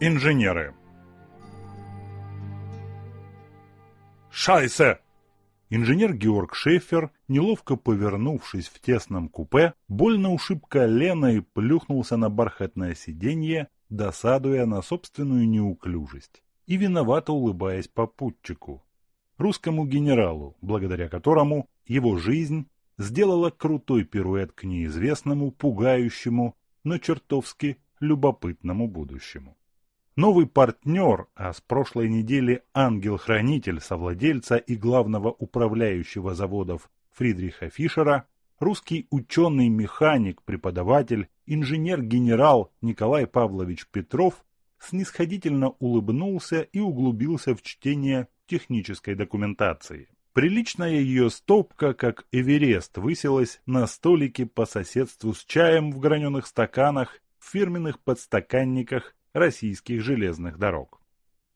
Инженеры. «Шайсе!» Инженер Георг Шефер, неловко повернувшись в тесном купе, больно ушиб колено и плюхнулся на бархатное сиденье, досадуя на собственную неуклюжесть и виновато улыбаясь попутчику, русскому генералу, благодаря которому его жизнь сделала крутой пируэт к неизвестному, пугающему, но чертовски любопытному будущему. Новый партнер, а с прошлой недели ангел-хранитель совладельца и главного управляющего заводов Фридриха Фишера, русский ученый-механик, преподаватель, инженер-генерал Николай Павлович Петров снисходительно улыбнулся и углубился в чтение технической документации. Приличная ее стопка, как Эверест, высилась на столике по соседству с чаем в граненых стаканах, в фирменных подстаканниках российских железных дорог.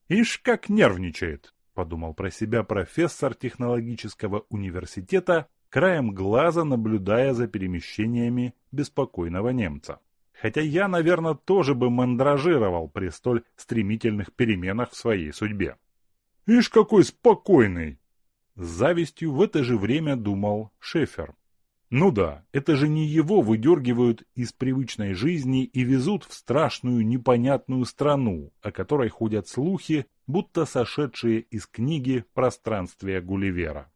«Ишь, как нервничает!» – подумал про себя профессор технологического университета, краем глаза наблюдая за перемещениями беспокойного немца. Хотя я, наверное, тоже бы мандражировал при столь стремительных переменах в своей судьбе. «Ишь, какой спокойный!» С завистью в это же время думал Шефер. Ну да, это же не его выдергивают из привычной жизни и везут в страшную непонятную страну, о которой ходят слухи, будто сошедшие из книги «Пространствие Гулливера».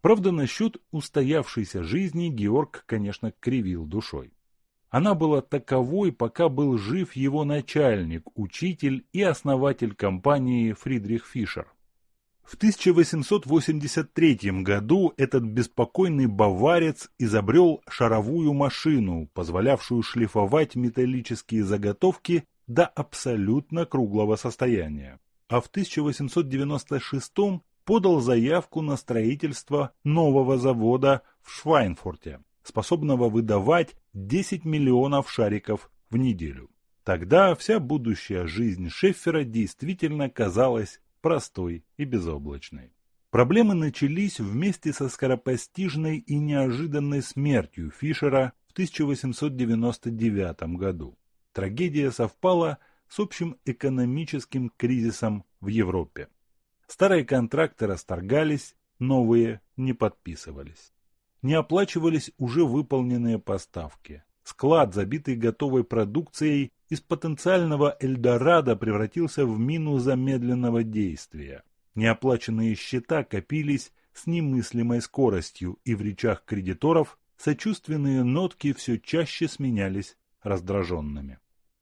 Правда, насчет устоявшейся жизни Георг, конечно, кривил душой. Она была таковой, пока был жив его начальник, учитель и основатель компании Фридрих Фишер. В 1883 году этот беспокойный баварец изобрел шаровую машину, позволявшую шлифовать металлические заготовки до абсолютно круглого состояния. А в 1896 подал заявку на строительство нового завода в Швайнфурте, способного выдавать 10 миллионов шариков в неделю. Тогда вся будущая жизнь Шеффера действительно казалась простой и безоблачной. Проблемы начались вместе со скоропостижной и неожиданной смертью Фишера в 1899 году. Трагедия совпала с общим экономическим кризисом в Европе. Старые контракты расторгались, новые не подписывались. Не оплачивались уже выполненные поставки. Склад, забитый готовой продукцией, из потенциального Эльдорадо превратился в мину замедленного действия. Неоплаченные счета копились с немыслимой скоростью, и в речах кредиторов сочувственные нотки все чаще сменялись раздраженными.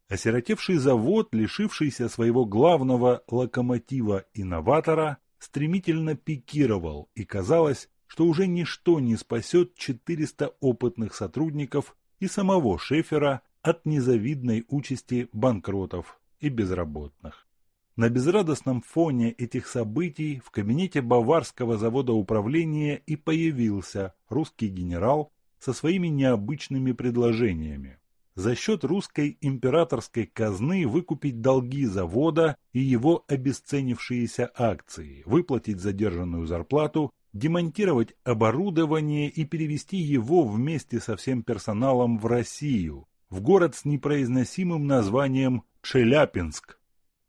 Осиротевший завод, лишившийся своего главного локомотива-инноватора, стремительно пикировал, и казалось, что уже ничто не спасет 400 опытных сотрудников и самого Шефера от незавидной участи банкротов и безработных. На безрадостном фоне этих событий в кабинете Баварского завода управления и появился русский генерал со своими необычными предложениями. За счет русской императорской казны выкупить долги завода и его обесценившиеся акции, выплатить задержанную зарплату, демонтировать оборудование и перевести его вместе со всем персоналом в Россию, в город с непроизносимым названием Челяпинск,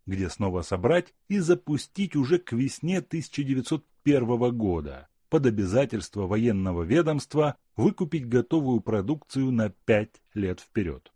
где снова собрать и запустить уже к весне 1901 года под обязательство военного ведомства выкупить готовую продукцию на пять лет вперед.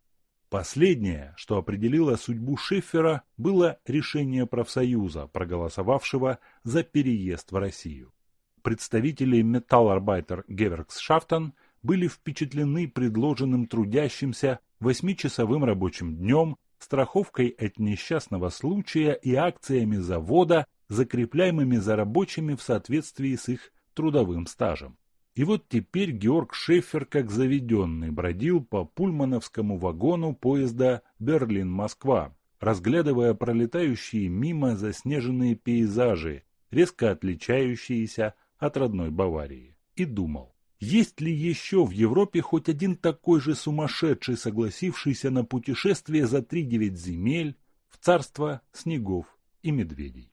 Последнее, что определило судьбу Шеффера, было решение профсоюза, проголосовавшего за переезд в Россию. Представители Металларбайтер Геверксшафтен были впечатлены предложенным трудящимся восьмичасовым рабочим днем, страховкой от несчастного случая и акциями завода, закрепляемыми за рабочими в соответствии с их трудовым стажем. И вот теперь Георг Шефер, как заведенный, бродил по пульмановскому вагону поезда Берлин-Москва, разглядывая пролетающие мимо заснеженные пейзажи, резко отличающиеся от родной Баварии, и думал, есть ли еще в Европе хоть один такой же сумасшедший, согласившийся на путешествие за три-девять земель в царство снегов и медведей?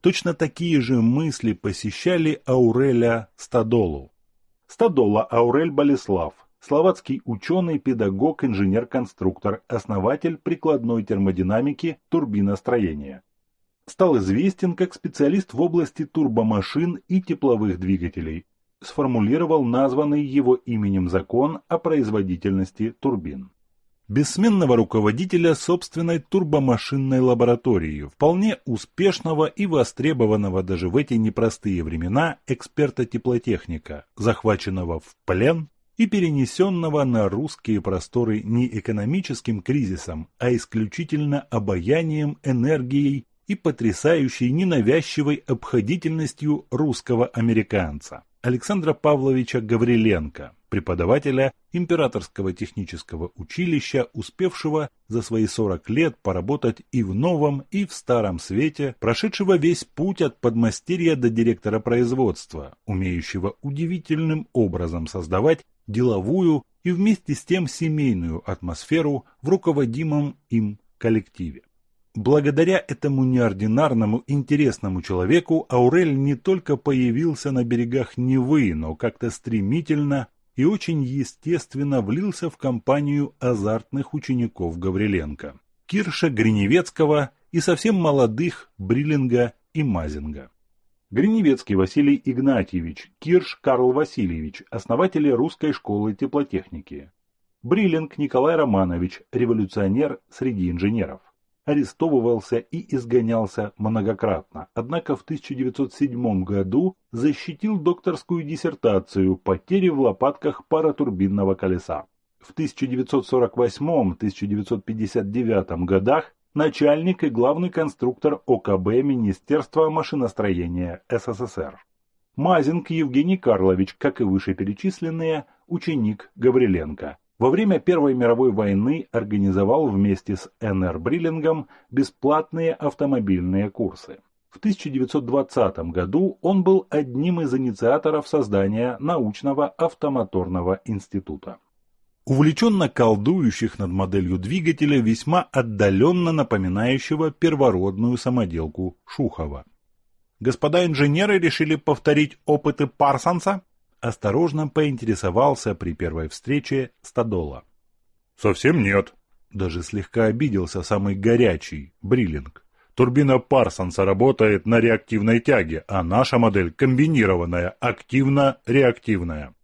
Точно такие же мысли посещали Ауреля Стадолу. Стадола Аурель Болеслав, словацкий ученый, педагог, инженер-конструктор, основатель прикладной термодинамики турбиностроения. Стал известен как специалист в области турбомашин и тепловых двигателей. Сформулировал названный его именем закон о производительности турбин бессменного руководителя собственной турбомашинной лаборатории, вполне успешного и востребованного даже в эти непростые времена эксперта-теплотехника, захваченного в плен и перенесенного на русские просторы не экономическим кризисом, а исключительно обаянием, энергией и потрясающей ненавязчивой обходительностью русского американца Александра Павловича Гавриленко, преподавателя Императорского технического училища, успевшего за свои 40 лет поработать и в новом, и в старом свете, прошедшего весь путь от подмастерья до директора производства, умеющего удивительным образом создавать деловую и вместе с тем семейную атмосферу в руководимом им коллективе. Благодаря этому неординарному, интересному человеку Аурель не только появился на берегах Невы, но как-то стремительно и очень естественно влился в компанию азартных учеников Гавриленко, Кирша Гриневецкого и совсем молодых Бриллинга и Мазинга. Гриневецкий Василий Игнатьевич, Кирш Карл Васильевич, основатели русской школы теплотехники. Бриллинг Николай Романович, революционер среди инженеров арестовывался и изгонялся многократно, однако в 1907 году защитил докторскую диссертацию «Потери в лопатках паратурбинного колеса». В 1948-1959 годах начальник и главный конструктор ОКБ Министерства машиностроения СССР. Мазинг Евгений Карлович, как и вышеперечисленные, ученик Гавриленко – во время Первой мировой войны организовал вместе с Н.Р. Бриллингом бесплатные автомобильные курсы. В 1920 году он был одним из инициаторов создания научного автомоторного института. Увлеченно колдующих над моделью двигателя, весьма отдаленно напоминающего первородную самоделку Шухова. Господа инженеры решили повторить опыты Парсонса осторожно поинтересовался при первой встрече Стадола. «Совсем нет», – даже слегка обиделся самый горячий, Бриллинг. «Турбина Парсонса работает на реактивной тяге, а наша модель комбинированная, активно-реактивная.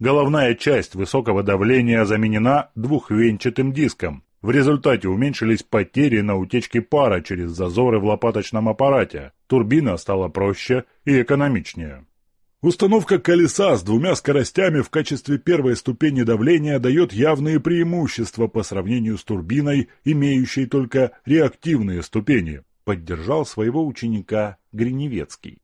Головная часть высокого давления заменена двухвенчатым диском. В результате уменьшились потери на утечке пара через зазоры в лопаточном аппарате. Турбина стала проще и экономичнее. Установка колеса с двумя скоростями в качестве первой ступени давления дает явные преимущества по сравнению с турбиной, имеющей только реактивные ступени, поддержал своего ученика Гриневецкий.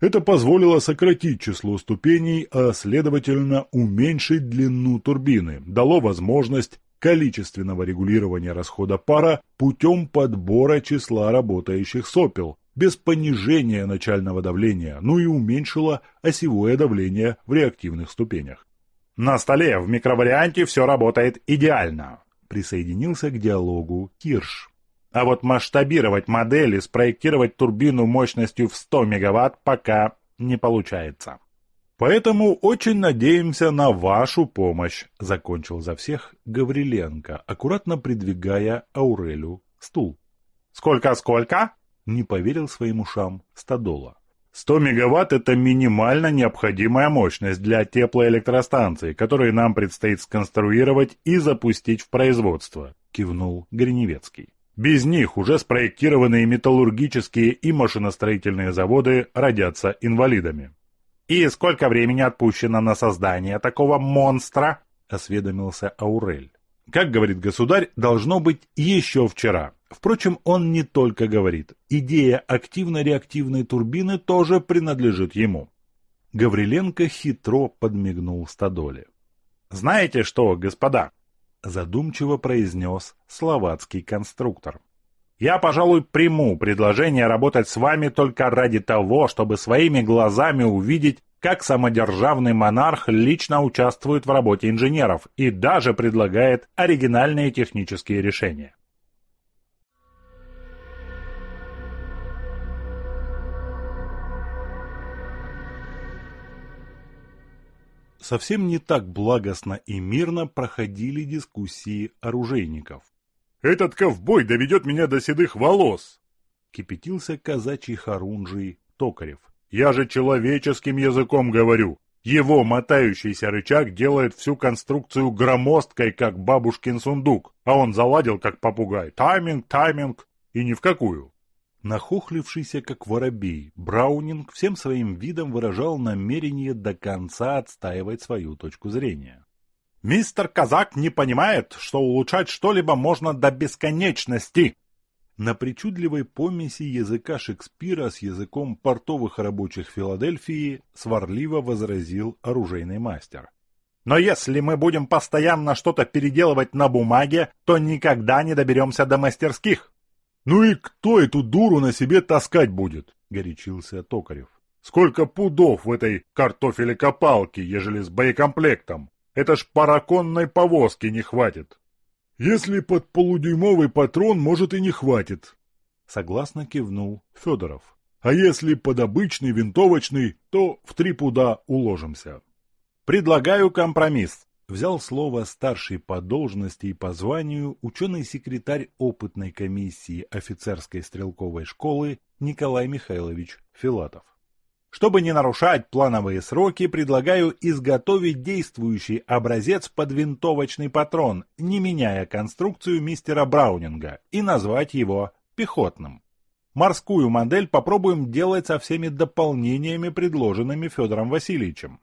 Это позволило сократить число ступеней, а следовательно уменьшить длину турбины, дало возможность количественного регулирования расхода пара путем подбора числа работающих сопел, без понижения начального давления, ну и уменьшила осевое давление в реактивных ступенях. «На столе в микроварианте все работает идеально», – присоединился к диалогу Кирш. А вот масштабировать модель и спроектировать турбину мощностью в 100 мегаватт пока не получается. Поэтому очень надеемся на вашу помощь, закончил за всех Гавриленко, аккуратно придвигая Аурелю стул. Сколько-сколько? не поверил своим ушам Стадола. 100 мегаватт – это минимально необходимая мощность для теплоэлектростанций, которые нам предстоит сконструировать и запустить в производство, кивнул Гриневецкий. Без них уже спроектированные металлургические и машиностроительные заводы родятся инвалидами. «И сколько времени отпущено на создание такого монстра?» – осведомился Аурель. Как говорит государь, должно быть еще вчера. Впрочем, он не только говорит. Идея активно-реактивной турбины тоже принадлежит ему. Гавриленко хитро подмигнул Стадоле. «Знаете что, господа?» – задумчиво произнес словацкий конструктор. «Я, пожалуй, приму предложение работать с вами только ради того, чтобы своими глазами увидеть, как самодержавный монарх лично участвует в работе инженеров и даже предлагает оригинальные технические решения. Совсем не так благостно и мирно проходили дискуссии оружейников. «Этот ковбой доведет меня до седых волос!» Кипятился казачий хорунжий Токарев. «Я же человеческим языком говорю. Его мотающийся рычаг делает всю конструкцию громоздкой, как бабушкин сундук, а он заладил, как попугай. Тайминг, тайминг, и ни в какую. Нахохлившийся, как воробей, Браунинг всем своим видом выражал намерение до конца отстаивать свою точку зрения. «Мистер Казак не понимает, что улучшать что-либо можно до бесконечности!» На причудливой помеси языка Шекспира с языком портовых рабочих Филадельфии сварливо возразил оружейный мастер. «Но если мы будем постоянно что-то переделывать на бумаге, то никогда не доберемся до мастерских!» «Ну и кто эту дуру на себе таскать будет?» — горячился Токарев. «Сколько пудов в этой картофелекопалке, ежели с боекомплектом? Это ж параконной повозки не хватит!» «Если под полудюймовый патрон, может, и не хватит», — согласно кивнул Федоров. «А если под обычный винтовочный, то в три пуда уложимся». «Предлагаю компромисс», Взял слово старший по должности и по званию ученый-секретарь опытной комиссии офицерской стрелковой школы Николай Михайлович Филатов. Чтобы не нарушать плановые сроки, предлагаю изготовить действующий образец под винтовочный патрон, не меняя конструкцию мистера Браунинга, и назвать его пехотным. Морскую модель попробуем делать со всеми дополнениями, предложенными Федором Васильевичем.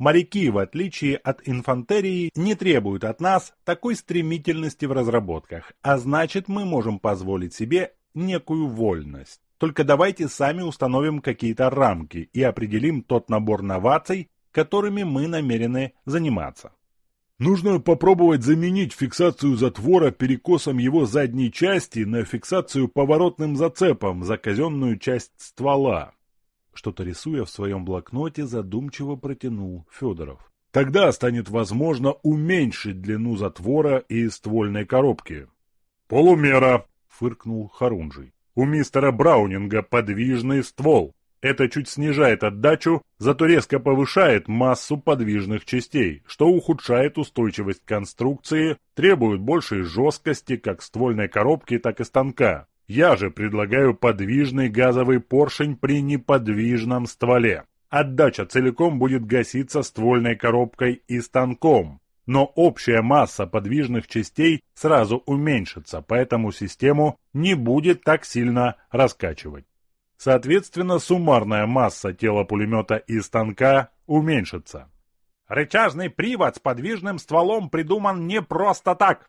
Моряки, в отличие от инфантерии, не требуют от нас такой стремительности в разработках, а значит мы можем позволить себе некую вольность. Только давайте сами установим какие-то рамки и определим тот набор новаций, которыми мы намерены заниматься. Нужно попробовать заменить фиксацию затвора перекосом его задней части на фиксацию поворотным зацепом за казенную часть ствола. Что-то рисуя в своем блокноте, задумчиво протянул Федоров. Тогда станет возможно уменьшить длину затвора и ствольной коробки. «Полумера!» — фыркнул Харунжий. У мистера Браунинга подвижный ствол. Это чуть снижает отдачу, зато резко повышает массу подвижных частей, что ухудшает устойчивость конструкции, требует большей жесткости как ствольной коробки, так и станка. Я же предлагаю подвижный газовый поршень при неподвижном стволе. Отдача целиком будет гаситься ствольной коробкой и станком но общая масса подвижных частей сразу уменьшится, поэтому систему не будет так сильно раскачивать. Соответственно, суммарная масса тела пулемета и станка уменьшится. Рычажный привод с подвижным стволом придуман не просто так.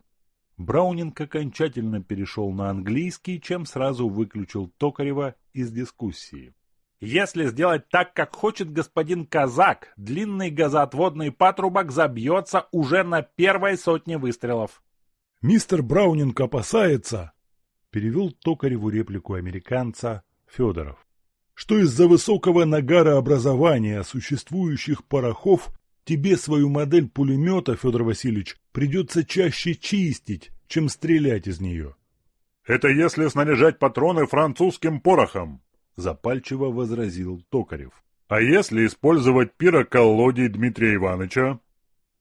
Браунинг окончательно перешел на английский, чем сразу выключил Токарева из дискуссии. Если сделать так, как хочет господин Казак, длинный газоотводный патрубок забьется уже на первой сотне выстрелов. «Мистер Браунинг опасается», — перевел Токареву реплику американца Федоров, «что из-за высокого нагара образования существующих порохов тебе свою модель пулемета, Федор Васильевич, придется чаще чистить, чем стрелять из нее». «Это если снаряжать патроны французским порохом», — запальчиво возразил Токарев. «А если использовать пироколодий Дмитрия Ивановича?»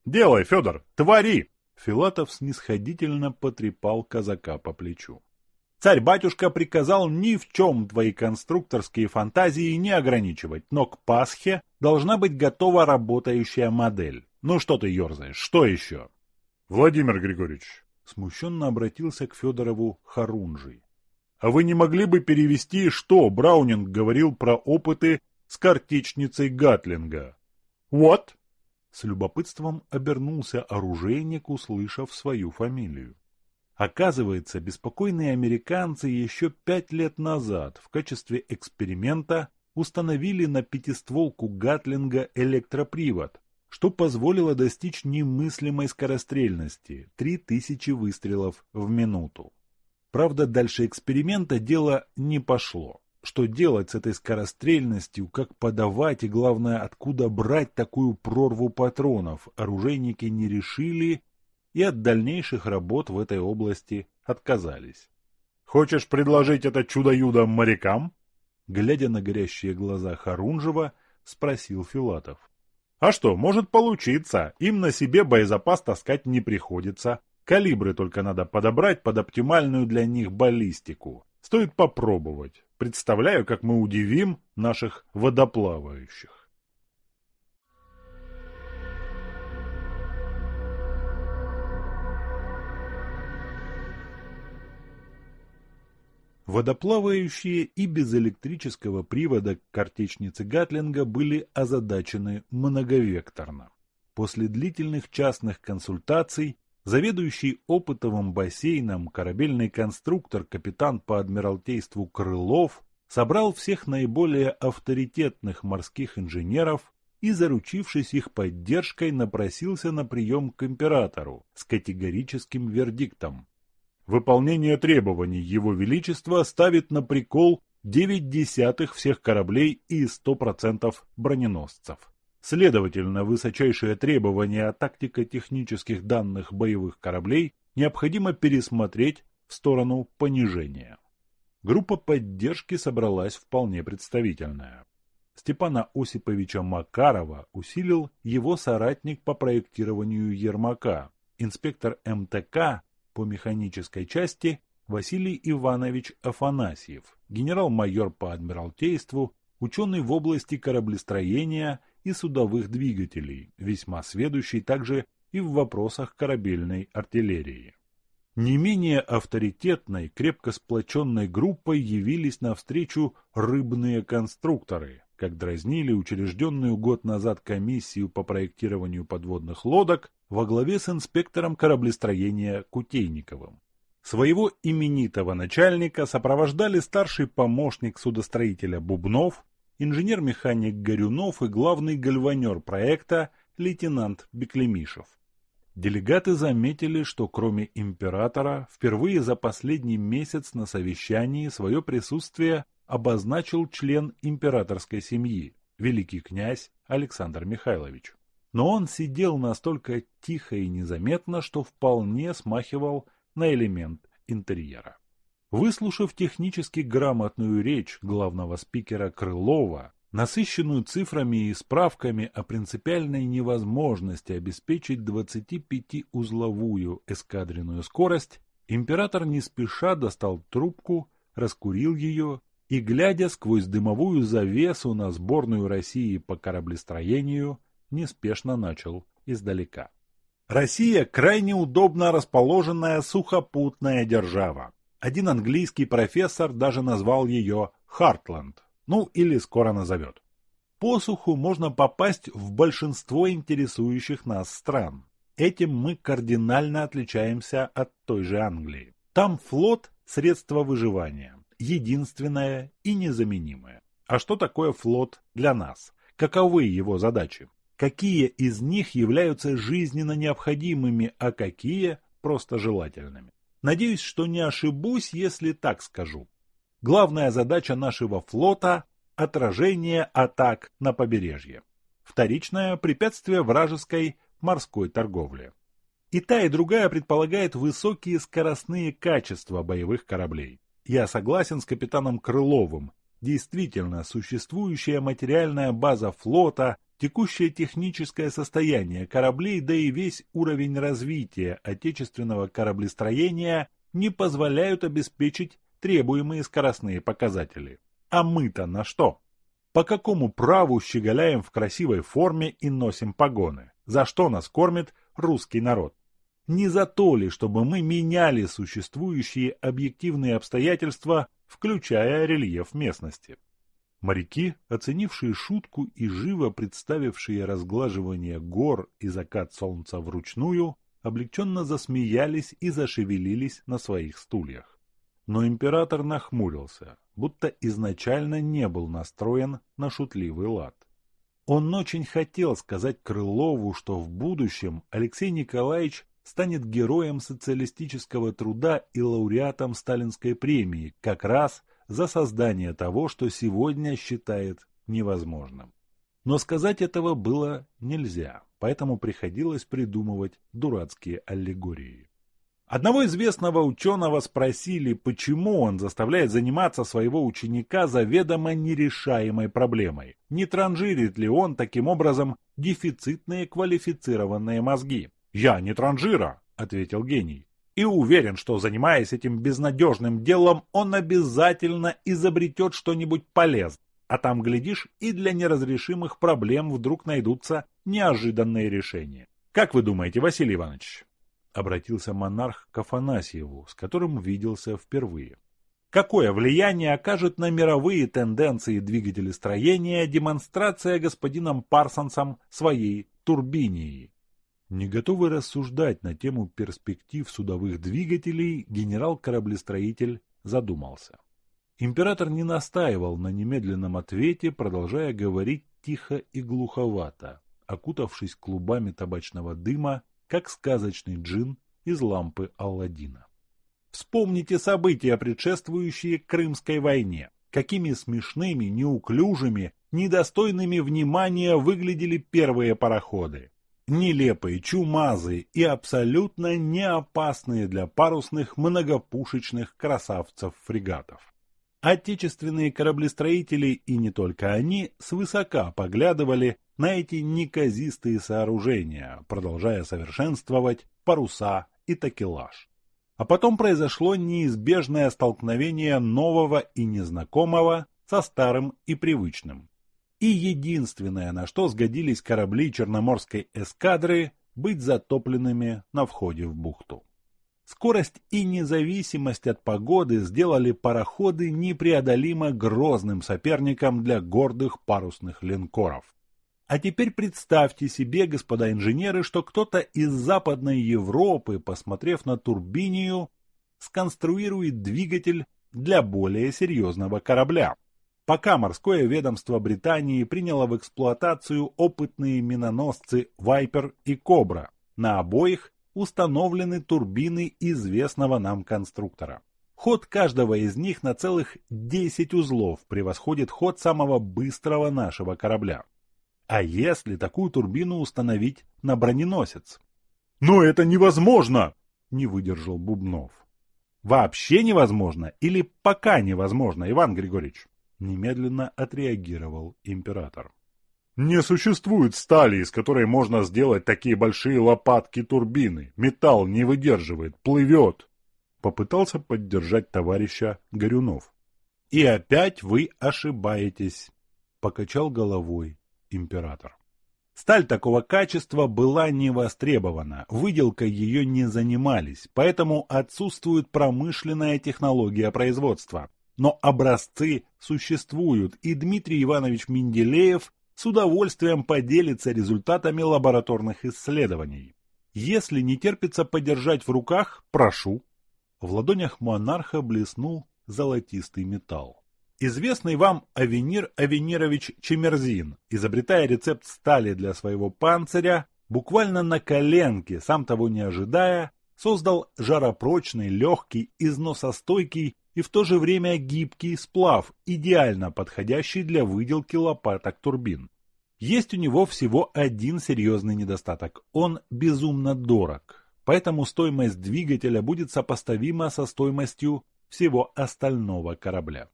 «Делай, Федор, твори!» Филатов снисходительно потрепал казака по плечу. «Царь-батюшка приказал ни в чем твои конструкторские фантазии не ограничивать, но к Пасхе должна быть готова работающая модель. Ну что ты ерзаешь, что еще?» «Владимир Григорьевич», — смущенно обратился к Федорову Харунжий. А вы не могли бы перевести, что Браунинг говорил про опыты с картечницей Гатлинга? Вот. С любопытством обернулся оружейник, услышав свою фамилию. Оказывается, беспокойные американцы еще пять лет назад в качестве эксперимента установили на пятистволку Гатлинга электропривод, что позволило достичь немыслимой скорострельности – 3000 выстрелов в минуту. Правда, дальше эксперимента дело не пошло. Что делать с этой скорострельностью, как подавать и, главное, откуда брать такую прорву патронов, оружейники не решили и от дальнейших работ в этой области отказались. «Хочешь предложить это чудо-юдо морякам?» Глядя на горящие глаза Харунжева, спросил Филатов. А что, может получиться, им на себе боезапас таскать не приходится. Калибры только надо подобрать под оптимальную для них баллистику. Стоит попробовать. Представляю, как мы удивим наших водоплавающих. Водоплавающие и без электрического привода к картечнице Гатлинга были озадачены многовекторно. После длительных частных консультаций заведующий опытовым бассейном корабельный конструктор капитан по адмиралтейству Крылов собрал всех наиболее авторитетных морских инженеров и, заручившись их поддержкой, напросился на прием к императору с категорическим вердиктом Выполнение требований Его Величества ставит на прикол 9 десятых всех кораблей и 100% броненосцев. Следовательно, высочайшие требования тактико-технических данных боевых кораблей необходимо пересмотреть в сторону понижения. Группа поддержки собралась вполне представительная. Степана Осиповича Макарова усилил его соратник по проектированию Ермака, инспектор МТК по механической части Василий Иванович Афанасьев, генерал-майор по адмиралтейству, ученый в области кораблестроения и судовых двигателей, весьма сведущий также и в вопросах корабельной артиллерии. Не менее авторитетной, крепко сплоченной группой явились навстречу рыбные конструкторы, как дразнили учрежденную год назад комиссию по проектированию подводных лодок во главе с инспектором кораблестроения Кутейниковым. Своего именитого начальника сопровождали старший помощник судостроителя Бубнов, инженер-механик Горюнов и главный гальванер проекта лейтенант Беклемишев. Делегаты заметили, что кроме императора, впервые за последний месяц на совещании свое присутствие обозначил член императорской семьи, великий князь Александр Михайлович. Но он сидел настолько тихо и незаметно, что вполне смахивал на элемент интерьера. Выслушав технически грамотную речь главного спикера Крылова, насыщенную цифрами и справками о принципиальной невозможности обеспечить 25-узловую эскадренную скорость, император не спеша достал трубку, раскурил ее и, глядя сквозь дымовую завесу на сборную России по кораблестроению, неспешно начал издалека. Россия крайне удобно расположенная сухопутная держава. Один английский профессор даже назвал ее Хартланд, ну или скоро назовет. По суху можно попасть в большинство интересующих нас стран. Этим мы кардинально отличаемся от той же Англии. Там флот – средство выживания единственное и незаменимое. А что такое флот для нас? Каковы его задачи? Какие из них являются жизненно необходимыми, а какие просто желательными? Надеюсь, что не ошибусь, если так скажу. Главная задача нашего флота – отражение атак на побережье. Вторичное – препятствие вражеской морской торговле. И та, и другая предполагает высокие скоростные качества боевых кораблей. Я согласен с капитаном Крыловым. Действительно, существующая материальная база флота, текущее техническое состояние кораблей, да и весь уровень развития отечественного кораблестроения не позволяют обеспечить требуемые скоростные показатели. А мы-то на что? По какому праву щеголяем в красивой форме и носим погоны? За что нас кормит русский народ? Не за то ли, чтобы мы меняли существующие объективные обстоятельства, включая рельеф местности? Моряки, оценившие шутку и живо представившие разглаживание гор и закат солнца вручную, облегченно засмеялись и зашевелились на своих стульях. Но император нахмурился, будто изначально не был настроен на шутливый лад. Он очень хотел сказать Крылову, что в будущем Алексей Николаевич станет героем социалистического труда и лауреатом Сталинской премии как раз за создание того, что сегодня считает невозможным. Но сказать этого было нельзя, поэтому приходилось придумывать дурацкие аллегории. Одного известного ученого спросили, почему он заставляет заниматься своего ученика заведомо нерешаемой проблемой. Не транжирит ли он таким образом дефицитные квалифицированные мозги? «Я не транжира», — ответил гений. «И уверен, что, занимаясь этим безнадежным делом, он обязательно изобретет что-нибудь полезное. А там, глядишь, и для неразрешимых проблем вдруг найдутся неожиданные решения. Как вы думаете, Василий Иванович?» обратился монарх к Афанасьеву, с которым виделся впервые. Какое влияние окажет на мировые тенденции двигателестроения демонстрация господином Парсонсом своей турбинии? Не готовый рассуждать на тему перспектив судовых двигателей, генерал-кораблестроитель задумался. Император не настаивал на немедленном ответе, продолжая говорить тихо и глуховато, окутавшись клубами табачного дыма как сказочный джин из лампы Алладина. Вспомните события, предшествующие Крымской войне. Какими смешными, неуклюжими, недостойными внимания выглядели первые пароходы. Нелепые, чумазые и абсолютно не опасные для парусных многопушечных красавцев-фрегатов. Отечественные кораблестроители и не только они свысока поглядывали на эти неказистые сооружения, продолжая совершенствовать паруса и такелаж. А потом произошло неизбежное столкновение нового и незнакомого со старым и привычным. И единственное, на что сгодились корабли Черноморской эскадры, быть затопленными на входе в бухту. Скорость и независимость от погоды сделали пароходы непреодолимо грозным соперником для гордых парусных линкоров. А теперь представьте себе, господа инженеры, что кто-то из Западной Европы, посмотрев на турбинию, сконструирует двигатель для более серьезного корабля. Пока морское ведомство Британии приняло в эксплуатацию опытные миноносцы «Вайпер» и «Кобра», на обоих установлены турбины известного нам конструктора. Ход каждого из них на целых 10 узлов превосходит ход самого быстрого нашего корабля. А если такую турбину установить на броненосец? «Но это невозможно!» – не выдержал Бубнов. «Вообще невозможно или пока невозможно, Иван Григорьевич?» – немедленно отреагировал император. «Не существует стали, из которой можно сделать такие большие лопатки-турбины. Металл не выдерживает, плывет!» Попытался поддержать товарища Горюнов. «И опять вы ошибаетесь!» – покачал головой император. Сталь такого качества была не востребована, выделкой ее не занимались, поэтому отсутствует промышленная технология производства. Но образцы существуют, и Дмитрий Иванович Менделеев с удовольствием поделится результатами лабораторных исследований. Если не терпится подержать в руках, прошу. В ладонях монарха блеснул золотистый металл. Известный вам Авенир Авенирович Чемерзин, изобретая рецепт стали для своего панциря, буквально на коленке, сам того не ожидая, создал жаропрочный, легкий, износостойкий и в то же время гибкий сплав, идеально подходящий для выделки лопаток турбин. Есть у него всего один серьезный недостаток – он безумно дорог, поэтому стоимость двигателя будет сопоставима со стоимостью всего остального корабля.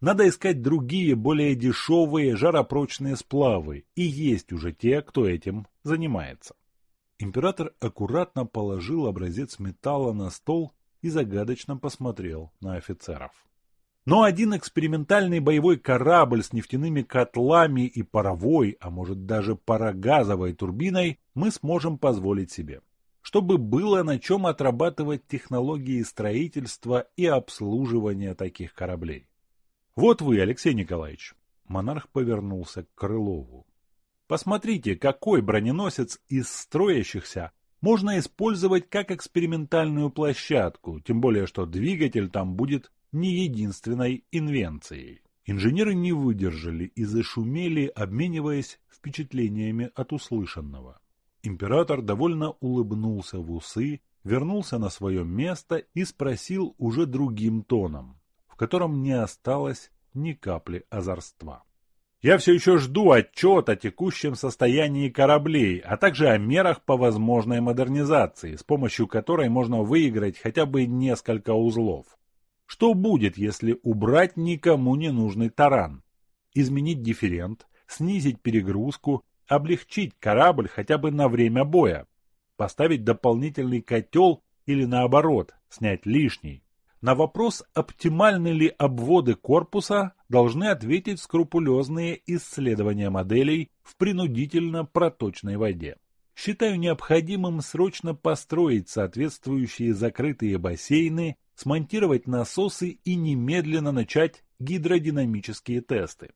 Надо искать другие, более дешевые, жаропрочные сплавы, и есть уже те, кто этим занимается. Император аккуратно положил образец металла на стол и загадочно посмотрел на офицеров. Но один экспериментальный боевой корабль с нефтяными котлами и паровой, а может даже парогазовой турбиной мы сможем позволить себе, чтобы было на чем отрабатывать технологии строительства и обслуживания таких кораблей. Вот вы, Алексей Николаевич. Монарх повернулся к Крылову. Посмотрите, какой броненосец из строящихся можно использовать как экспериментальную площадку, тем более что двигатель там будет не единственной инвенцией. Инженеры не выдержали и зашумели, обмениваясь впечатлениями от услышанного. Император довольно улыбнулся в усы, вернулся на свое место и спросил уже другим тоном в котором не осталось ни капли озорства. Я все еще жду отчет о текущем состоянии кораблей, а также о мерах по возможной модернизации, с помощью которой можно выиграть хотя бы несколько узлов. Что будет, если убрать никому не нужный таран? Изменить дифферент, снизить перегрузку, облегчить корабль хотя бы на время боя, поставить дополнительный котел или наоборот, снять лишний. На вопрос, оптимальны ли обводы корпуса, должны ответить скрупулезные исследования моделей в принудительно проточной воде. Считаю необходимым срочно построить соответствующие закрытые бассейны, смонтировать насосы и немедленно начать гидродинамические тесты.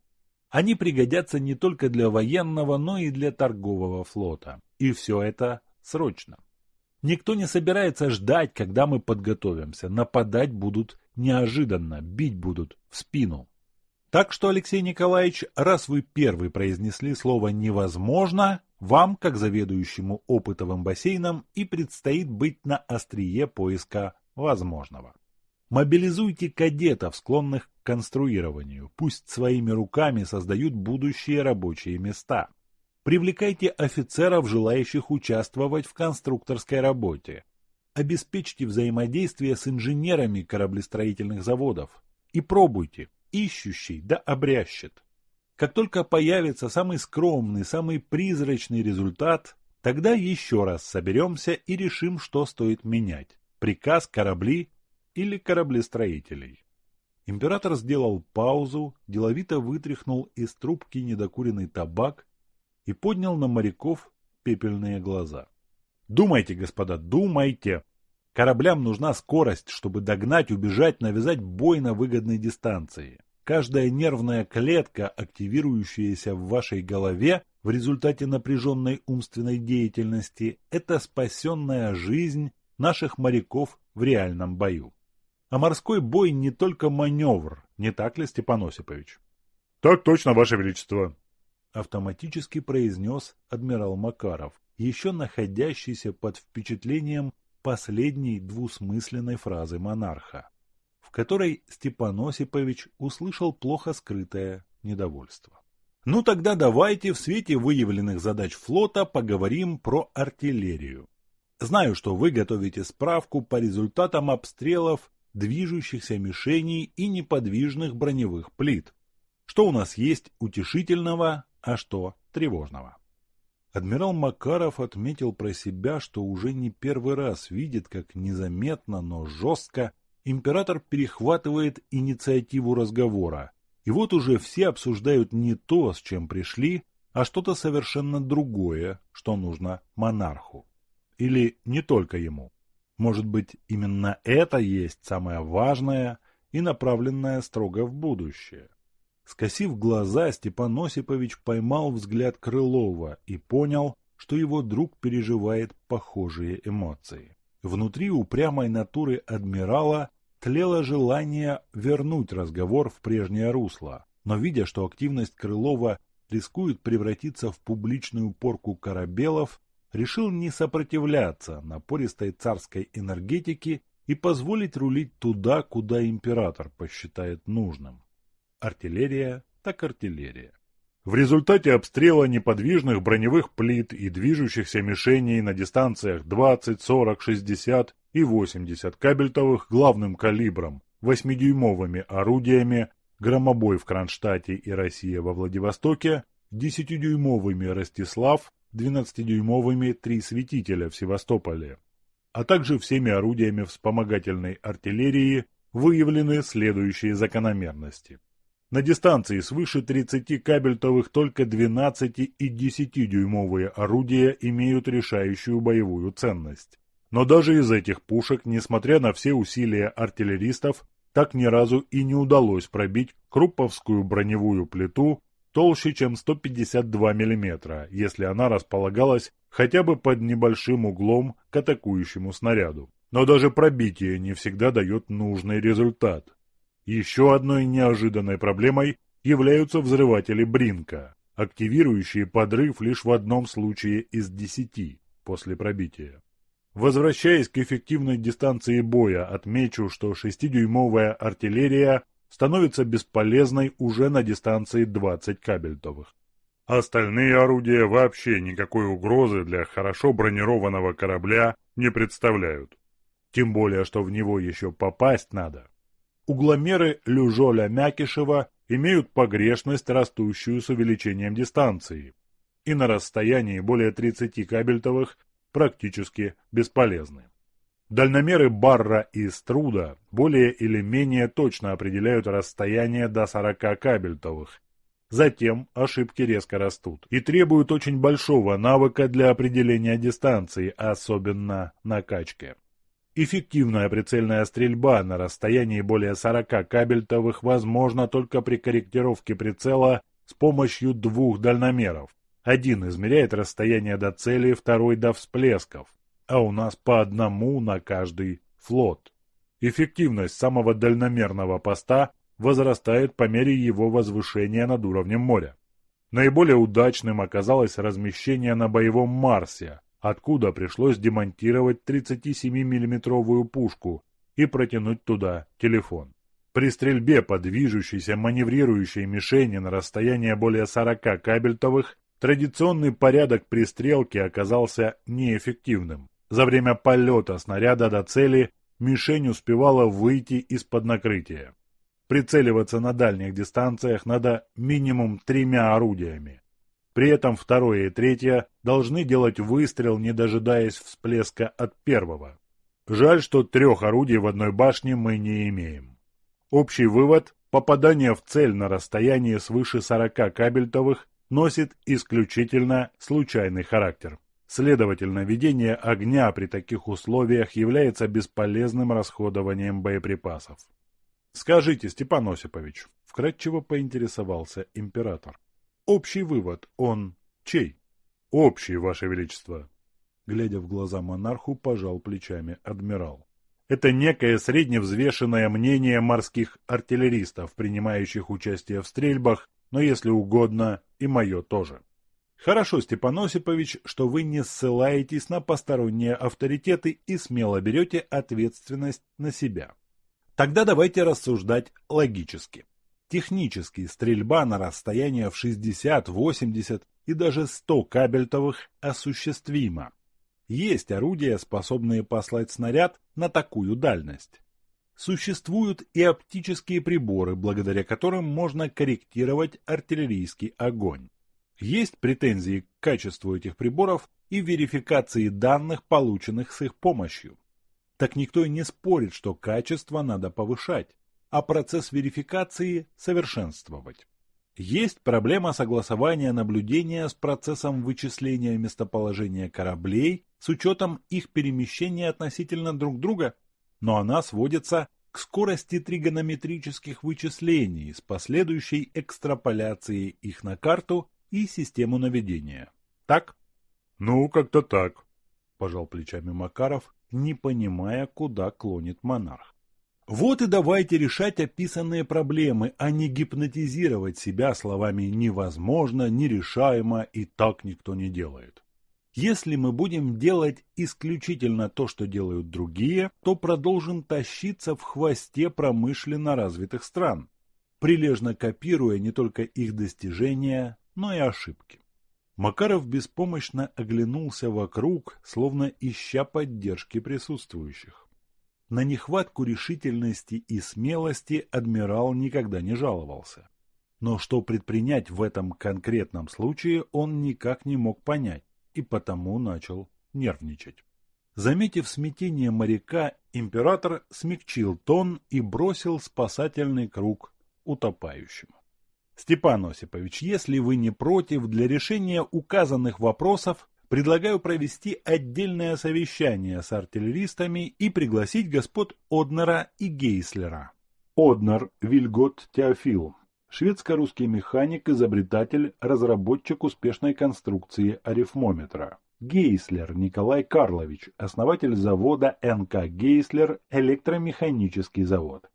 Они пригодятся не только для военного, но и для торгового флота. И все это срочно. Никто не собирается ждать, когда мы подготовимся. Нападать будут неожиданно, бить будут в спину. Так что, Алексей Николаевич, раз вы первый произнесли слово «невозможно», вам, как заведующему опытовым бассейном, и предстоит быть на острие поиска возможного. Мобилизуйте кадетов, склонных к конструированию, пусть своими руками создают будущие рабочие места. Привлекайте офицеров, желающих участвовать в конструкторской работе. Обеспечьте взаимодействие с инженерами кораблестроительных заводов. И пробуйте, ищущий да обрящет. Как только появится самый скромный, самый призрачный результат, тогда еще раз соберемся и решим, что стоит менять. Приказ корабли или кораблестроителей. Император сделал паузу, деловито вытряхнул из трубки недокуренный табак и поднял на моряков пепельные глаза. «Думайте, господа, думайте! Кораблям нужна скорость, чтобы догнать, убежать, навязать бой на выгодной дистанции. Каждая нервная клетка, активирующаяся в вашей голове в результате напряженной умственной деятельности, это спасенная жизнь наших моряков в реальном бою. А морской бой не только маневр, не так ли, Степан Осипович? — Так точно, Ваше Величество, — автоматически произнес адмирал Макаров, еще находящийся под впечатлением последней двусмысленной фразы монарха, в которой Степан Осипович услышал плохо скрытое недовольство. Ну тогда давайте в свете выявленных задач флота поговорим про артиллерию. Знаю, что вы готовите справку по результатам обстрелов движущихся мишеней и неподвижных броневых плит. Что у нас есть утешительного, а что тревожного? Адмирал Макаров отметил про себя, что уже не первый раз видит, как незаметно, но жестко император перехватывает инициативу разговора. И вот уже все обсуждают не то, с чем пришли, а что-то совершенно другое, что нужно монарху. Или не только ему. Может быть, именно это есть самое важное и направленное строго в будущее. Скосив глаза, Степан Осипович поймал взгляд Крылова и понял, что его друг переживает похожие эмоции. Внутри упрямой натуры адмирала тлело желание вернуть разговор в прежнее русло, но видя, что активность Крылова рискует превратиться в публичную порку корабелов, решил не сопротивляться напористой царской энергетике и позволить рулить туда, куда император посчитает нужным. Артиллерия так артиллерия. В результате обстрела неподвижных броневых плит и движущихся мишеней на дистанциях 20, 40, 60 и 80 кабельтовых главным калибром, 8-дюймовыми орудиями, громобой в Кронштадте и Россия во Владивостоке, 10-дюймовыми Ростислав 12-дюймовыми три светителя в Севастополе, а также всеми орудиями вспомогательной артиллерии выявлены следующие закономерности. На дистанции свыше 30 кабельтовых только 12 и 10-дюймовые орудия имеют решающую боевую ценность. Но даже из этих пушек, несмотря на все усилия артиллеристов, так ни разу и не удалось пробить Крупповскую броневую плиту толще, чем 152 мм, если она располагалась хотя бы под небольшим углом к атакующему снаряду. Но даже пробитие не всегда дает нужный результат. Еще одной неожиданной проблемой являются взрыватели Бринка, активирующие подрыв лишь в одном случае из десяти после пробития. Возвращаясь к эффективной дистанции боя, отмечу, что 6-дюймовая артиллерия становится бесполезной уже на дистанции 20 кабельтовых. Остальные орудия вообще никакой угрозы для хорошо бронированного корабля не представляют. Тем более, что в него еще попасть надо. Угломеры Люжоля Мякишева имеют погрешность, растущую с увеличением дистанции, и на расстоянии более 30 кабельтовых практически бесполезны. Дальномеры Барра и Струда более или менее точно определяют расстояние до 40 кабельтовых. Затем ошибки резко растут и требуют очень большого навыка для определения дистанции, особенно на качке. Эффективная прицельная стрельба на расстоянии более 40 кабельтовых возможна только при корректировке прицела с помощью двух дальномеров. Один измеряет расстояние до цели, второй до всплесков, а у нас по одному на каждый флот. Эффективность самого дальномерного поста возрастает по мере его возвышения над уровнем моря. Наиболее удачным оказалось размещение на боевом Марсе, откуда пришлось демонтировать 37 миллиметровую пушку и протянуть туда телефон. При стрельбе по движущейся маневрирующей мишени на расстояние более 40 кабельтовых традиционный порядок пристрелки оказался неэффективным. За время полета снаряда до цели мишень успевала выйти из-под накрытия. Прицеливаться на дальних дистанциях надо минимум тремя орудиями. При этом второе и третье должны делать выстрел, не дожидаясь всплеска от первого. Жаль, что трех орудий в одной башне мы не имеем. Общий вывод – попадание в цель на расстоянии свыше 40 кабельтовых носит исключительно случайный характер. Следовательно, ведение огня при таких условиях является бесполезным расходованием боеприпасов. «Скажите, Степан Осипович», — вкратчиво поинтересовался император, — «общий вывод, он чей?» «Общий, Ваше Величество», — глядя в глаза монарху, пожал плечами адмирал. «Это некое средневзвешенное мнение морских артиллеристов, принимающих участие в стрельбах, но, если угодно, и мое тоже». Хорошо, Степан Осипович, что вы не ссылаетесь на посторонние авторитеты и смело берете ответственность на себя. Тогда давайте рассуждать логически. Технически стрельба на расстояние в 60, 80 и даже 100 кабельтовых осуществима. Есть орудия, способные послать снаряд на такую дальность. Существуют и оптические приборы, благодаря которым можно корректировать артиллерийский огонь. Есть претензии к качеству этих приборов и верификации данных, полученных с их помощью. Так никто и не спорит, что качество надо повышать, а процесс верификации совершенствовать. Есть проблема согласования наблюдения с процессом вычисления местоположения кораблей с учетом их перемещения относительно друг друга, но она сводится к скорости тригонометрических вычислений с последующей экстраполяцией их на карту и систему наведения. Так? Ну, как-то так, пожал плечами Макаров, не понимая, куда клонит монарх. Вот и давайте решать описанные проблемы, а не гипнотизировать себя словами «невозможно», «нерешаемо» и «так никто не делает». Если мы будем делать исключительно то, что делают другие, то продолжим тащиться в хвосте промышленно развитых стран, прилежно копируя не только их достижения, но и ошибки. Макаров беспомощно оглянулся вокруг, словно ища поддержки присутствующих. На нехватку решительности и смелости адмирал никогда не жаловался. Но что предпринять в этом конкретном случае он никак не мог понять, и потому начал нервничать. Заметив смятение моряка, император смягчил тон и бросил спасательный круг утопающему. Степан Осипович, если вы не против, для решения указанных вопросов предлагаю провести отдельное совещание с артиллеристами и пригласить господ Однера и Гейслера. Однер Вильгот Теофил. Шведско-русский механик, изобретатель, разработчик успешной конструкции арифмометра. Гейслер Николай Карлович, основатель завода НК Гейслер, электромеханический завод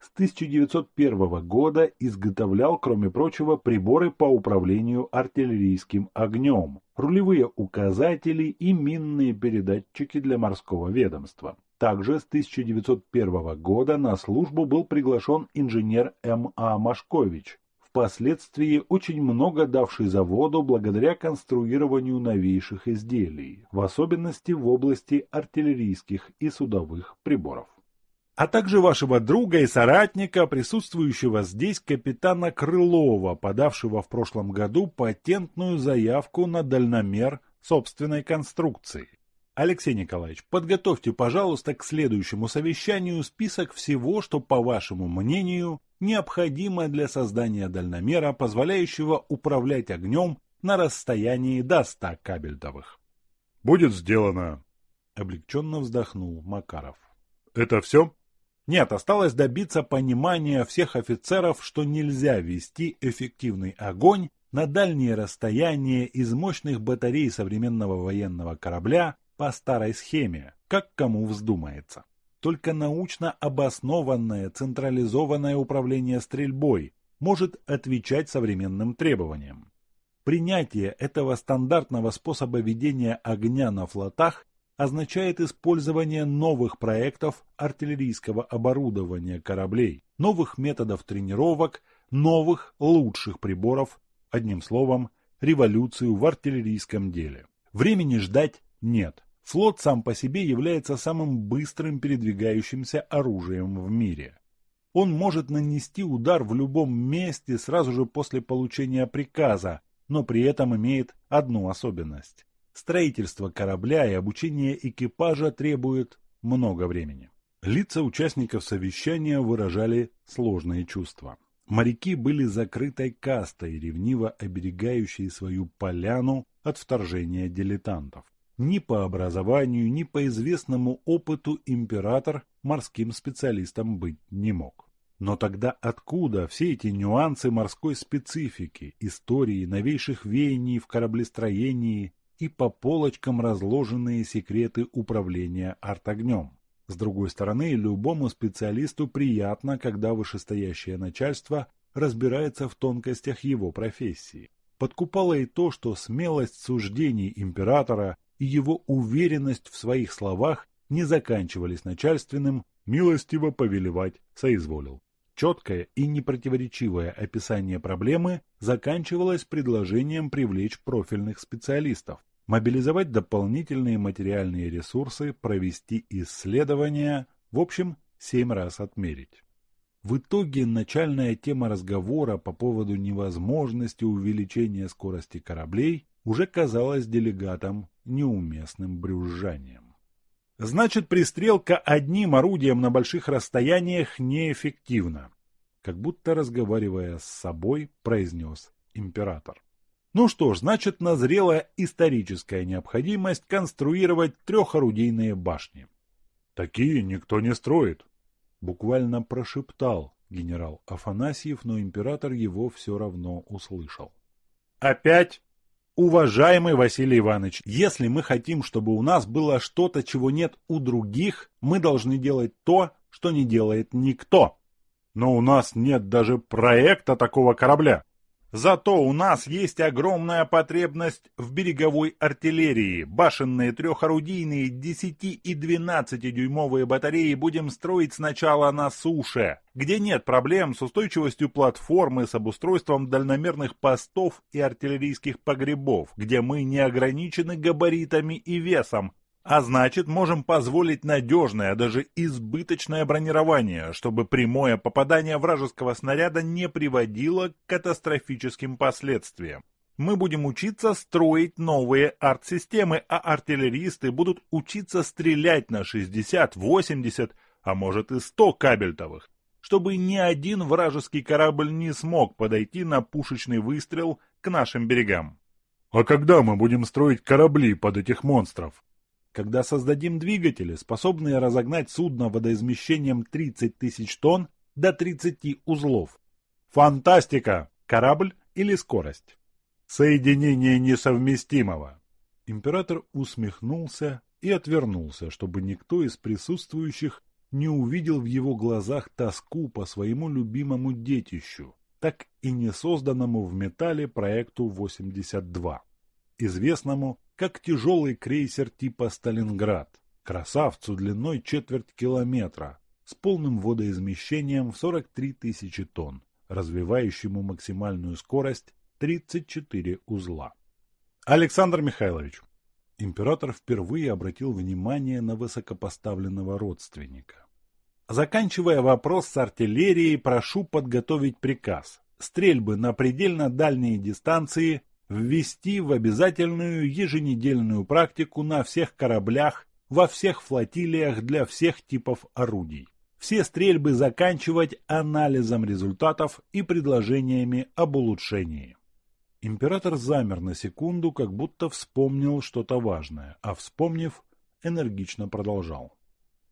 с 1901 года изготовлял, кроме прочего, приборы по управлению артиллерийским огнем, рулевые указатели и минные передатчики для морского ведомства. Также с 1901 года на службу был приглашен инженер М.А. Машкович, впоследствии очень много давший заводу благодаря конструированию новейших изделий, в особенности в области артиллерийских и судовых приборов. А также вашего друга и соратника, присутствующего здесь капитана Крылова, подавшего в прошлом году патентную заявку на дальномер собственной конструкции. Алексей Николаевич, подготовьте, пожалуйста, к следующему совещанию список всего, что, по вашему мнению, необходимо для создания дальномера, позволяющего управлять огнем на расстоянии до 100 кабельтовых. «Будет сделано», — облегченно вздохнул Макаров. «Это все?» Нет, осталось добиться понимания всех офицеров, что нельзя вести эффективный огонь на дальние расстояния из мощных батарей современного военного корабля по старой схеме, как кому вздумается. Только научно обоснованное централизованное управление стрельбой может отвечать современным требованиям. Принятие этого стандартного способа ведения огня на флотах означает использование новых проектов артиллерийского оборудования кораблей, новых методов тренировок, новых лучших приборов, одним словом, революцию в артиллерийском деле. Времени ждать нет. Флот сам по себе является самым быстрым передвигающимся оружием в мире. Он может нанести удар в любом месте сразу же после получения приказа, но при этом имеет одну особенность. Строительство корабля и обучение экипажа требует много времени. Лица участников совещания выражали сложные чувства. Моряки были закрытой кастой, ревниво оберегающей свою поляну от вторжения дилетантов. Ни по образованию, ни по известному опыту император морским специалистом быть не мог. Но тогда откуда все эти нюансы морской специфики, истории, новейших веяний в кораблестроении и по полочкам разложенные секреты управления артогнем? С другой стороны, любому специалисту приятно, когда вышестоящее начальство разбирается в тонкостях его профессии. Подкупало и то, что смелость суждений императора и его уверенность в своих словах не заканчивались начальственным «милостиво повелевать соизволил». Четкое и непротиворечивое описание проблемы заканчивалось предложением привлечь профильных специалистов, мобилизовать дополнительные материальные ресурсы, провести исследования, в общем, семь раз отмерить. В итоге начальная тема разговора по поводу невозможности увеличения скорости кораблей уже казалась делегатам неуместным брюзжанием. Значит, пристрелка одним орудием на больших расстояниях неэффективна, как будто разговаривая с собой, произнес император. Ну что ж, значит, назрела историческая необходимость конструировать трехорудийные башни. Такие никто не строит. Буквально прошептал генерал Афанасьев, но император его все равно услышал. Опять Уважаемый Василий Иванович, если мы хотим, чтобы у нас было что-то, чего нет у других, мы должны делать то, что не делает никто. Но у нас нет даже проекта такого корабля. Зато у нас есть огромная потребность в береговой артиллерии. Башенные трехорудийные 10 и 12-дюймовые батареи будем строить сначала на суше, где нет проблем с устойчивостью платформы, с обустройством дальномерных постов и артиллерийских погребов, где мы не ограничены габаритами и весом, а значит, можем позволить надежное, даже избыточное бронирование, чтобы прямое попадание вражеского снаряда не приводило к катастрофическим последствиям. Мы будем учиться строить новые арт-системы, а артиллеристы будут учиться стрелять на 60, 80, а может и 100 кабельтовых, чтобы ни один вражеский корабль не смог подойти на пушечный выстрел к нашим берегам. А когда мы будем строить корабли под этих монстров? Когда создадим двигатели, способные разогнать судно водоизмещением 30 тысяч тонн до 30 узлов. Фантастика! Корабль или скорость? Соединение несовместимого. Император усмехнулся и отвернулся, чтобы никто из присутствующих не увидел в его глазах тоску по своему любимому детищу, так и не созданному в металле проекту 82, известному как тяжелый крейсер типа «Сталинград», красавцу длиной четверть километра, с полным водоизмещением в 43 тысячи тонн, развивающему максимальную скорость 34 узла. Александр Михайлович. Император впервые обратил внимание на высокопоставленного родственника. Заканчивая вопрос с артиллерией, прошу подготовить приказ. Стрельбы на предельно дальние дистанции ввести в обязательную еженедельную практику на всех кораблях, во всех флотилиях для всех типов орудий. Все стрельбы заканчивать анализом результатов и предложениями об улучшении. Император замер на секунду, как будто вспомнил что-то важное, а вспомнив, энергично продолжал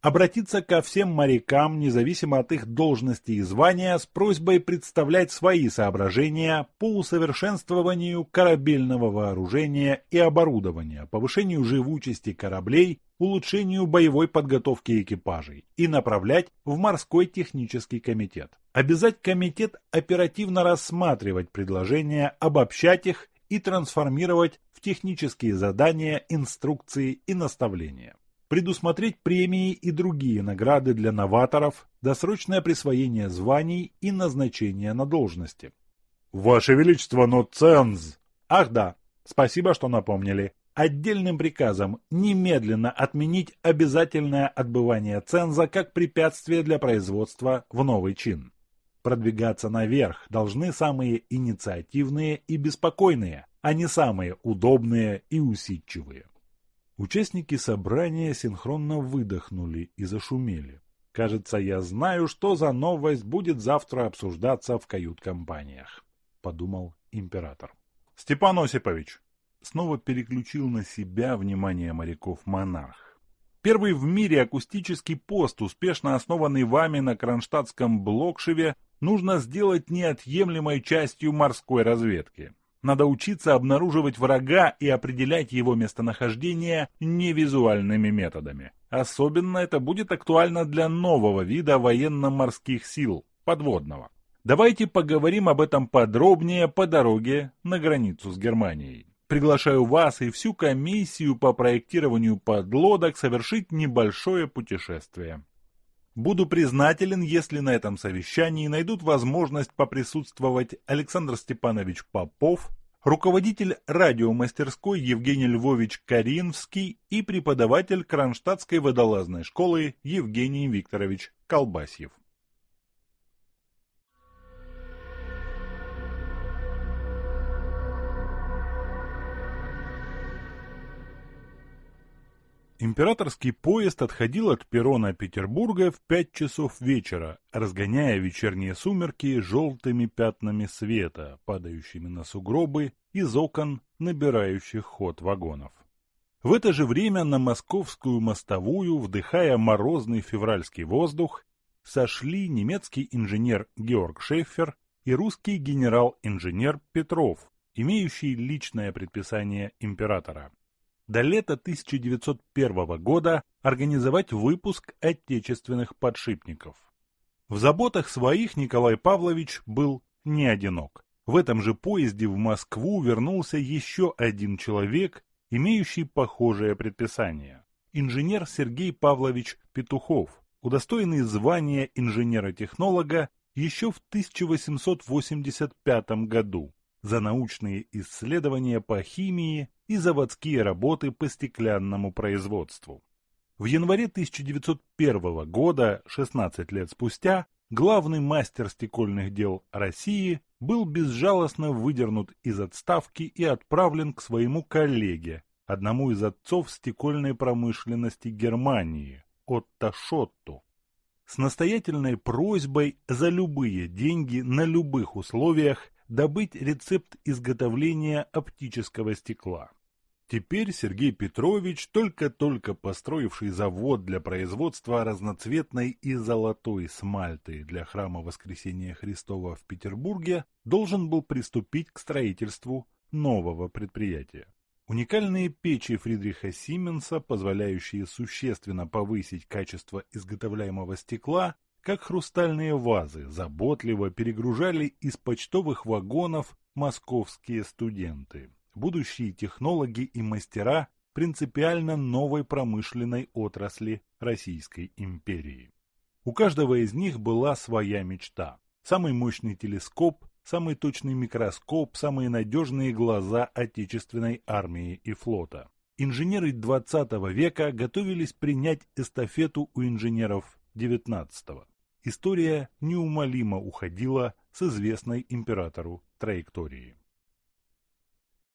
обратиться ко всем морякам, независимо от их должности и звания, с просьбой представлять свои соображения по усовершенствованию корабельного вооружения и оборудования, повышению живучести кораблей, улучшению боевой подготовки экипажей и направлять в морской технический комитет. Обязать комитет оперативно рассматривать предложения, обобщать их и трансформировать в технические задания, инструкции и наставления предусмотреть премии и другие награды для новаторов, досрочное присвоение званий и назначение на должности. Ваше Величество, но ценз... Ах да, спасибо, что напомнили. Отдельным приказом немедленно отменить обязательное отбывание ценза как препятствие для производства в новый чин. Продвигаться наверх должны самые инициативные и беспокойные, а не самые удобные и усидчивые. Участники собрания синхронно выдохнули и зашумели. «Кажется, я знаю, что за новость будет завтра обсуждаться в кают-компаниях», — подумал император. «Степан Осипович!» Снова переключил на себя внимание моряков монарх. Первый в мире акустический пост, успешно основанный вами на кронштадтском Блокшеве, нужно сделать неотъемлемой частью морской разведки. Надо учиться обнаруживать врага и определять его местонахождение невизуальными методами. Особенно это будет актуально для нового вида военно-морских сил – подводного. Давайте поговорим об этом подробнее по дороге на границу с Германией. Приглашаю вас и всю комиссию по проектированию подлодок совершить небольшое путешествие. Буду признателен, если на этом совещании найдут возможность поприсутствовать Александр Степанович Попов, руководитель радиомастерской Евгений Львович Каринский и преподаватель Кронштадтской водолазной школы Евгений Викторович Колбасьев. Императорский поезд отходил от перрона Петербурга в пять часов вечера, разгоняя вечерние сумерки желтыми пятнами света, падающими на сугробы из окон, набирающих ход вагонов. В это же время на московскую мостовую, вдыхая морозный февральский воздух, сошли немецкий инженер Георг Шеффер и русский генерал-инженер Петров, имеющий личное предписание императора до лета 1901 года организовать выпуск отечественных подшипников. В заботах своих Николай Павлович был не одинок. В этом же поезде в Москву вернулся еще один человек, имеющий похожее предписание. Инженер Сергей Павлович Петухов, удостоенный звания инженера-технолога еще в 1885 году за научные исследования по химии и заводские работы по стеклянному производству. В январе 1901 года, 16 лет спустя, главный мастер стекольных дел России был безжалостно выдернут из отставки и отправлен к своему коллеге, одному из отцов стекольной промышленности Германии, Отто Шотту, с настоятельной просьбой за любые деньги на любых условиях добыть рецепт изготовления оптического стекла. Теперь Сергей Петрович, только-только построивший завод для производства разноцветной и золотой смальты для храма Воскресения Христова в Петербурге, должен был приступить к строительству нового предприятия. Уникальные печи Фридриха Сименса, позволяющие существенно повысить качество изготовляемого стекла, как хрустальные вазы, заботливо перегружали из почтовых вагонов московские студенты будущие технологи и мастера принципиально новой промышленной отрасли Российской империи. У каждого из них была своя мечта. Самый мощный телескоп, самый точный микроскоп, самые надежные глаза отечественной армии и флота. Инженеры 20 века готовились принять эстафету у инженеров 19 -го. История неумолимо уходила с известной императору траектории.